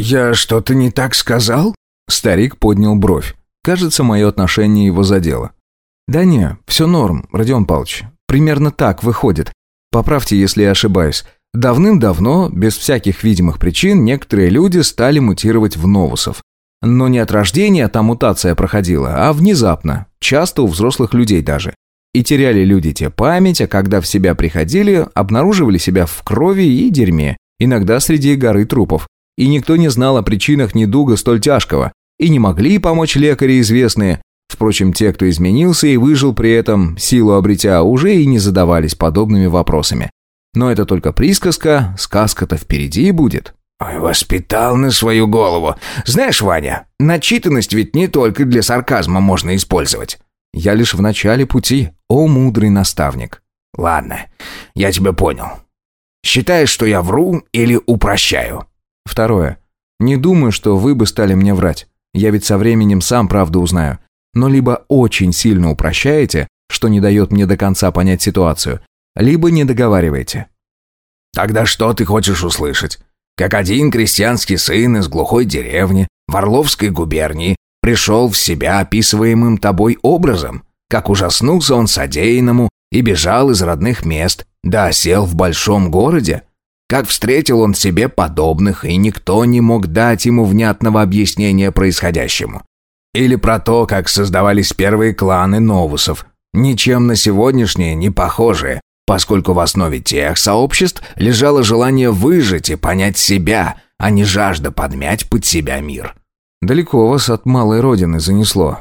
«Я что-то не так сказал?» Старик поднял бровь. Кажется, мое отношение его задело. «Да не, все норм, Родион Павлович. Примерно так выходит. Поправьте, если я ошибаюсь. Давным-давно, без всяких видимых причин, некоторые люди стали мутировать в новусов. Но не от рождения та мутация проходила, а внезапно, часто у взрослых людей даже. И теряли люди те память, а когда в себя приходили, обнаруживали себя в крови и дерьме, иногда среди горы трупов. И никто не знал о причинах недуга столь тяжкого, и не могли помочь лекари известные. Впрочем, те, кто изменился и выжил при этом, силу обретя, уже и не задавались подобными вопросами. Но это только присказка, сказка-то впереди будет. Ой, воспитал на свою голову. Знаешь, Ваня, начитанность ведь не только для сарказма можно использовать. Я лишь в начале пути, о мудрый наставник. Ладно, я тебя понял. Считаешь, что я вру или упрощаю? Второе. Не думаю, что вы бы стали мне врать. Я ведь со временем сам правду узнаю. Но либо очень сильно упрощаете, что не дает мне до конца понять ситуацию, либо не договариваете. Тогда что ты хочешь услышать? Как один крестьянский сын из глухой деревни в Орловской губернии пришел в себя описываемым тобой образом, как ужаснулся он содеянному и бежал из родных мест, да осел в большом городе, как встретил он себе подобных, и никто не мог дать ему внятного объяснения происходящему. Или про то, как создавались первые кланы новусов, ничем на сегодняшние не похожие, поскольку в основе тех сообществ лежало желание выжить и понять себя, а не жажда подмять под себя мир. Далеко вас от малой родины занесло.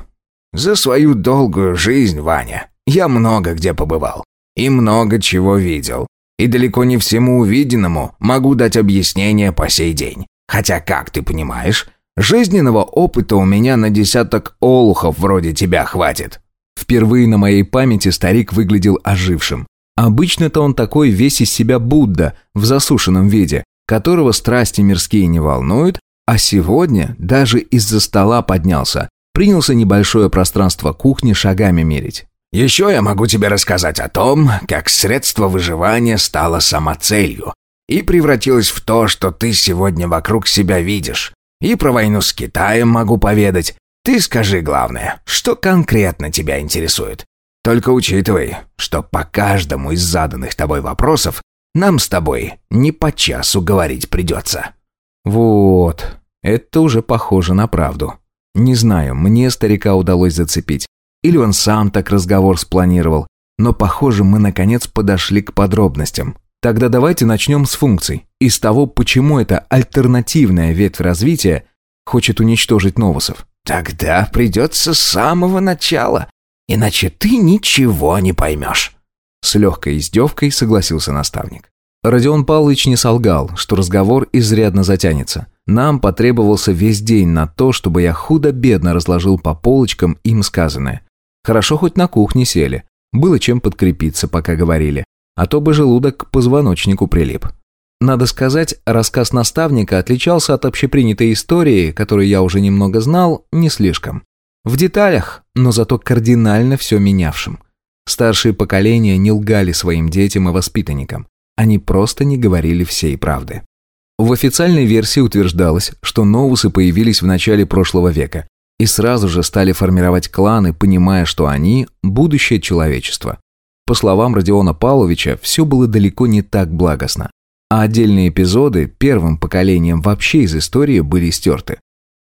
За свою долгую жизнь, Ваня, я много где побывал и много чего видел. И далеко не всему увиденному могу дать объяснение по сей день. Хотя, как ты понимаешь, жизненного опыта у меня на десяток олухов вроде тебя хватит. Впервые на моей памяти старик выглядел ожившим. Обычно-то он такой весь из себя Будда в засушенном виде, которого страсти мирские не волнуют, а сегодня даже из-за стола поднялся, принялся небольшое пространство кухни шагами мерить. «Еще я могу тебе рассказать о том, как средство выживания стало самоцелью и превратилось в то, что ты сегодня вокруг себя видишь. И про войну с Китаем могу поведать. Ты скажи главное, что конкретно тебя интересует. Только учитывай, что по каждому из заданных тобой вопросов нам с тобой не по часу говорить придется». «Вот, это уже похоже на правду. Не знаю, мне старика удалось зацепить. Или он сам так разговор спланировал. Но, похоже, мы наконец подошли к подробностям. Тогда давайте начнем с функций. И с того, почему эта альтернативная ветвь развития хочет уничтожить новусов. Тогда придется с самого начала иначе ты ничего не поймешь». С легкой издевкой согласился наставник. Родион Павлович не солгал, что разговор изрядно затянется. Нам потребовался весь день на то, чтобы я худо-бедно разложил по полочкам им сказанное. Хорошо хоть на кухне сели. Было чем подкрепиться, пока говорили. А то бы желудок к позвоночнику прилип. Надо сказать, рассказ наставника отличался от общепринятой истории, которую я уже немного знал, не слишком. В деталях, но зато кардинально все менявшим. Старшие поколения не лгали своим детям и воспитанникам. Они просто не говорили всей правды. В официальной версии утверждалось, что новусы появились в начале прошлого века и сразу же стали формировать кланы, понимая, что они – будущее человечества. По словам Родиона Павловича, все было далеко не так благостно, а отдельные эпизоды первым поколением вообще из истории были стерты.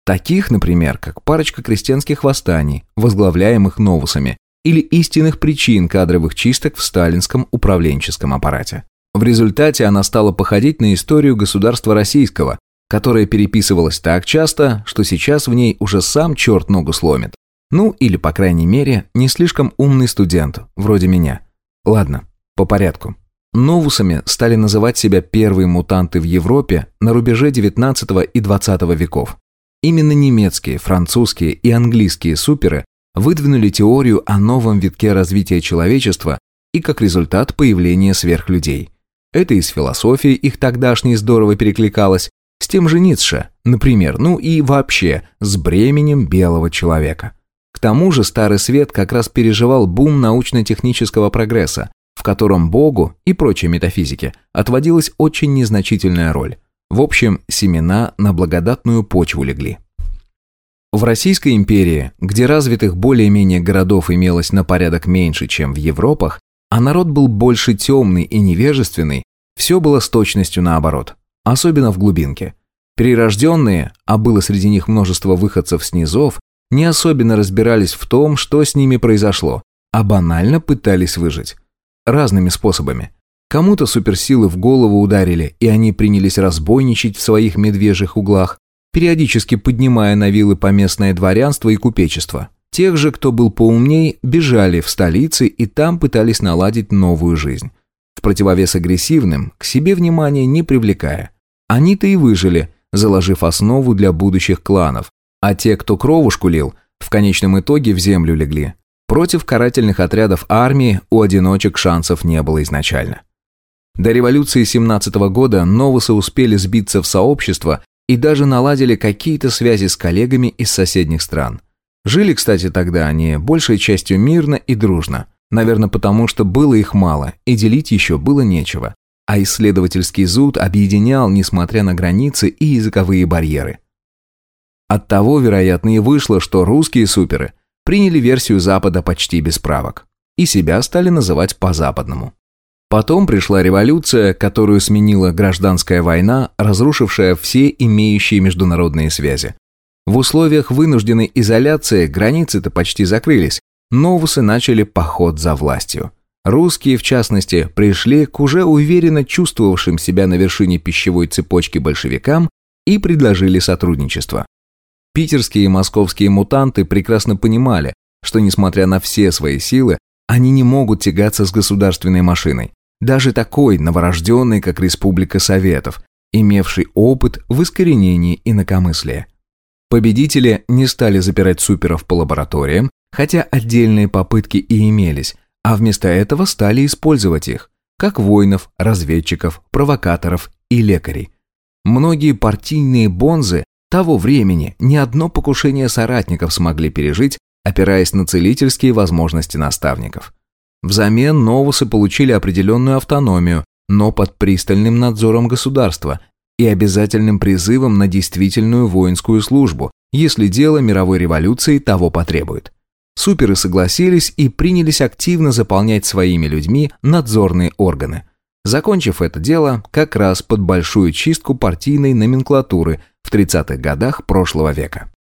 Таких, например, как парочка крестьянских восстаний, возглавляемых новусами, или истинных причин кадровых чисток в сталинском управленческом аппарате. В результате она стала походить на историю государства российского, которая переписывалась так часто, что сейчас в ней уже сам черт ногу сломит. Ну, или, по крайней мере, не слишком умный студент, вроде меня. Ладно, по порядку. Новусами стали называть себя первые мутанты в Европе на рубеже 19 и 20 веков. Именно немецкие, французские и английские суперы выдвинули теорию о новом витке развития человечества и как результат появления сверхлюдей. Это из философии их тогдашней здорово перекликалось, с тем же Ницше, например, ну и вообще с бременем белого человека. К тому же Старый Свет как раз переживал бум научно-технического прогресса, в котором Богу и прочей метафизике отводилась очень незначительная роль. В общем, семена на благодатную почву легли. В Российской империи, где развитых более-менее городов имелось на порядок меньше, чем в Европах, а народ был больше темный и невежественный, все было с точностью наоборот, особенно в глубинке. Перерожденные, а было среди них множество выходцев с низов, не особенно разбирались в том, что с ними произошло, а банально пытались выжить. Разными способами. Кому-то суперсилы в голову ударили, и они принялись разбойничать в своих медвежьих углах, периодически поднимая на вилы поместное дворянство и купечество. Тех же, кто был поумней, бежали в столицы и там пытались наладить новую жизнь. В противовес агрессивным, к себе внимания не привлекая. Они-то и выжили, заложив основу для будущих кланов, а те, кто кровушку лил, в конечном итоге в землю легли. Против карательных отрядов армии у одиночек шансов не было изначально. До революции 17 года новосы успели сбиться в сообщество и даже наладили какие-то связи с коллегами из соседних стран. Жили, кстати, тогда они большей частью мирно и дружно. Наверное, потому что было их мало, и делить еще было нечего. А исследовательский зуд объединял, несмотря на границы и языковые барьеры. Оттого, вероятно, и вышло, что русские суперы приняли версию Запада почти без правок. И себя стали называть по-западному. Потом пришла революция, которую сменила гражданская война, разрушившая все имеющие международные связи. В условиях вынужденной изоляции границы-то почти закрылись, новусы начали поход за властью. Русские, в частности, пришли к уже уверенно чувствовавшим себя на вершине пищевой цепочки большевикам и предложили сотрудничество. Питерские и московские мутанты прекрасно понимали, что несмотря на все свои силы, они не могут тягаться с государственной машиной. Даже такой, новорожденный, как Республика Советов, имевший опыт в искоренении инакомыслия. Победители не стали запирать суперов по лабораториям, хотя отдельные попытки и имелись, а вместо этого стали использовать их, как воинов, разведчиков, провокаторов и лекарей. Многие партийные бонзы того времени ни одно покушение соратников смогли пережить, опираясь на целительские возможности наставников. Взамен новусы получили определенную автономию, но под пристальным надзором государства и обязательным призывом на действительную воинскую службу, если дело мировой революции того потребует. Суперы согласились и принялись активно заполнять своими людьми надзорные органы. Закончив это дело как раз под большую чистку партийной номенклатуры в 30-х годах прошлого века.